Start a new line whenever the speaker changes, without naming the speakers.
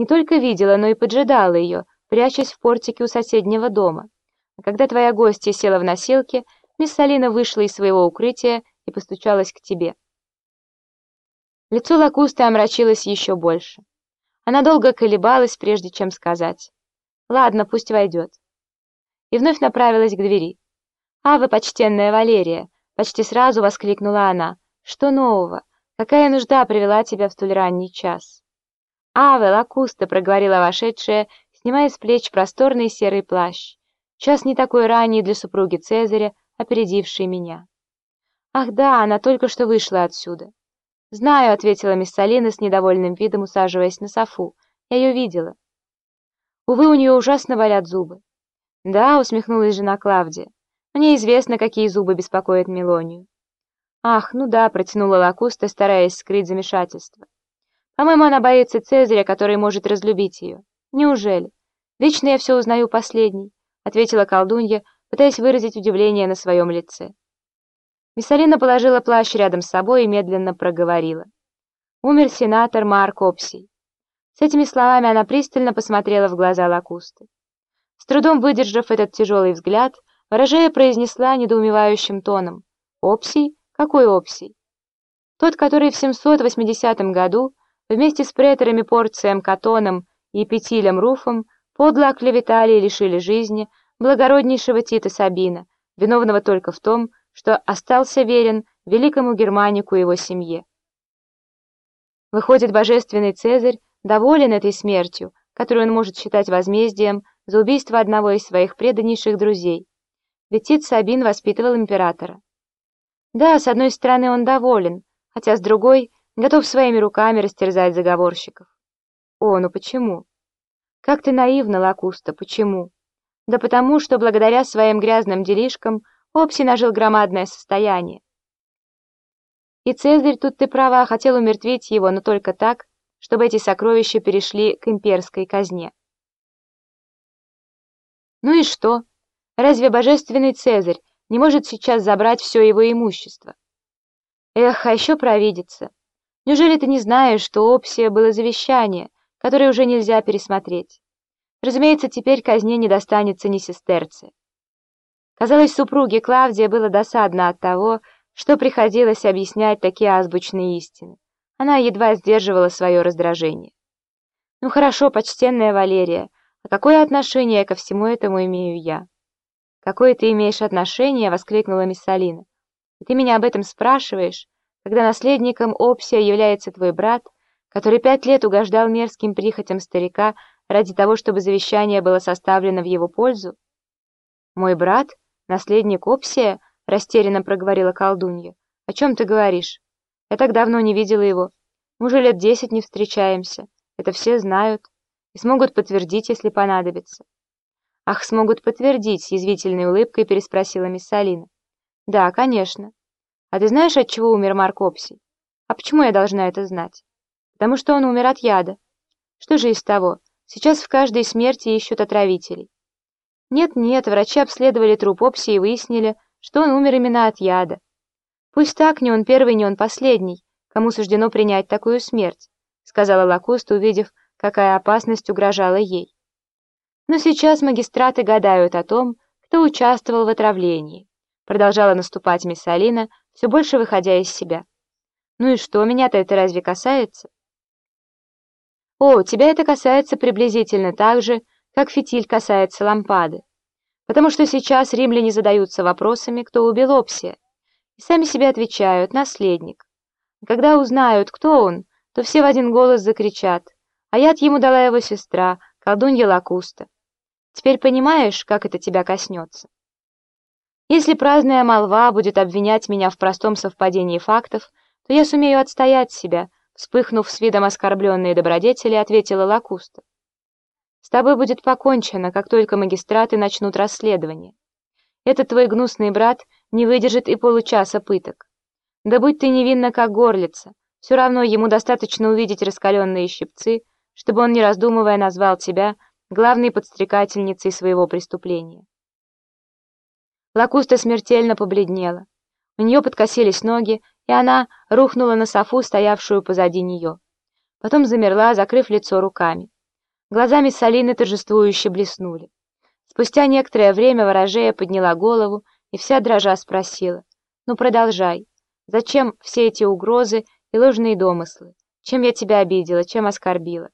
Не только видела, но и поджидала ее, прячась в портике у соседнего дома. А когда твоя гостья села в носилке, мисс Салина вышла из своего укрытия и постучалась к тебе. Лицо Лакусты омрачилось еще больше. Она долго колебалась, прежде чем сказать. «Ладно, пусть войдет». И вновь направилась к двери. «А вы, почтенная Валерия!» — почти сразу воскликнула она. «Что нового? Какая нужда привела тебя в столь ранний час?» «Аве, Лакуста!» — проговорила вошедшая, снимая с плеч просторный серый плащ. «Час не такой ранний для супруги Цезаря, опередившей меня». «Ах да, она только что вышла отсюда». «Знаю», — ответила мисс Салина с недовольным видом, усаживаясь на софу. «Я ее видела». «Увы, у нее ужасно болят зубы». «Да», — усмехнулась жена Клавдия. «Мне известно, какие зубы беспокоят Мелонию». «Ах, ну да», — протянула Лакуста, стараясь скрыть замешательство. «По-моему, она боится Цезаря, который может разлюбить ее». «Неужели? Вечно я все узнаю последней», — ответила колдунья, пытаясь выразить удивление на своем лице. Миссалина положила плащ рядом с собой и медленно проговорила. Умер сенатор Марк Опсий. С этими словами она пристально посмотрела в глаза Лакусты. С трудом выдержав этот тяжелый взгляд, ворожея произнесла недоумевающим тоном. «Опсий? Какой Опсий?» Тот, который в 780 году вместе с преторами Порцием Катоном и Петилем Руфом подло оклеветали и лишили жизни благороднейшего Тита Сабина, виновного только в том, что остался верен великому Германику и его семье. Выходит, божественный Цезарь доволен этой смертью, которую он может считать возмездием за убийство одного из своих преданнейших друзей. Ведь Тит Сабин воспитывал императора. Да, с одной стороны он доволен, хотя с другой готов своими руками растерзать заговорщиков. О, ну почему? Как ты наивна, Лакуста, почему? Да потому, что благодаря своим грязным делишкам Опси нажил громадное состояние. И Цезарь, тут ты права, хотел умертвить его, но только так, чтобы эти сокровища перешли к имперской казне. Ну и что? Разве божественный Цезарь не может сейчас забрать все его имущество? Эх, а еще провидится. Неужели ты не знаешь, что у Опсия было завещание, которое уже нельзя пересмотреть? Разумеется, теперь казне не достанется ни сестерцы. Казалось, супруге Клавдия было досадно от того, что приходилось объяснять такие азбучные истины. Она едва сдерживала свое раздражение. «Ну хорошо, почтенная Валерия, а какое отношение ко всему этому имею я?» «Какое ты имеешь отношение?» — воскликнула мисс Алина. «И ты меня об этом спрашиваешь, когда наследником Опсия является твой брат, который пять лет угождал мерзким прихотям старика ради того, чтобы завещание было составлено в его пользу?» «Мой брат?» «Наследник Опсия?» — растерянно проговорила колдунья. «О чем ты говоришь? Я так давно не видела его. Мы уже лет десять не встречаемся. Это все знают. И смогут подтвердить, если понадобится». «Ах, смогут подтвердить!» — язвительной улыбкой переспросила мисс Алина. «Да, конечно. А ты знаешь, от чего умер Марк Опсий? А почему я должна это знать? Потому что он умер от яда. Что же из того? Сейчас в каждой смерти ищут отравителей. Нет-нет, врачи обследовали труп Опси и выяснили, что он умер именно от яда. Пусть так, не он первый, не он последний, кому суждено принять такую смерть, сказала Лакуста, увидев, какая опасность угрожала ей. Но сейчас магистраты гадают о том, кто участвовал в отравлении. Продолжала наступать мисс Алина, все больше выходя из себя. Ну и что, меня-то это разве касается? О, тебя это касается приблизительно так же, как фитиль касается лампады. Потому что сейчас римляне задаются вопросами, кто убил Опсия, и сами себе отвечают «наследник». когда узнают, кто он, то все в один голос закричат «а яд ему дала его сестра, колдунья Лакуста». Теперь понимаешь, как это тебя коснется? Если праздная молва будет обвинять меня в простом совпадении фактов, то я сумею отстоять себя, вспыхнув с видом оскорбленной добродетели, ответила Лакуста. С тобой будет покончено, как только магистраты начнут расследование. Этот твой гнусный брат не выдержит и получаса пыток. Да будь ты невинна, как горлица, все равно ему достаточно увидеть раскаленные щипцы, чтобы он, не раздумывая, назвал тебя главной подстрекательницей своего преступления. Лакуста смертельно побледнела. У нее подкосились ноги, и она рухнула на софу, стоявшую позади нее. Потом замерла, закрыв лицо руками. Глазами Салины торжествующе блеснули. Спустя некоторое время ворожея подняла голову и вся дрожа спросила. «Ну, продолжай. Зачем все эти угрозы и ложные домыслы? Чем я тебя обидела, чем оскорбила?»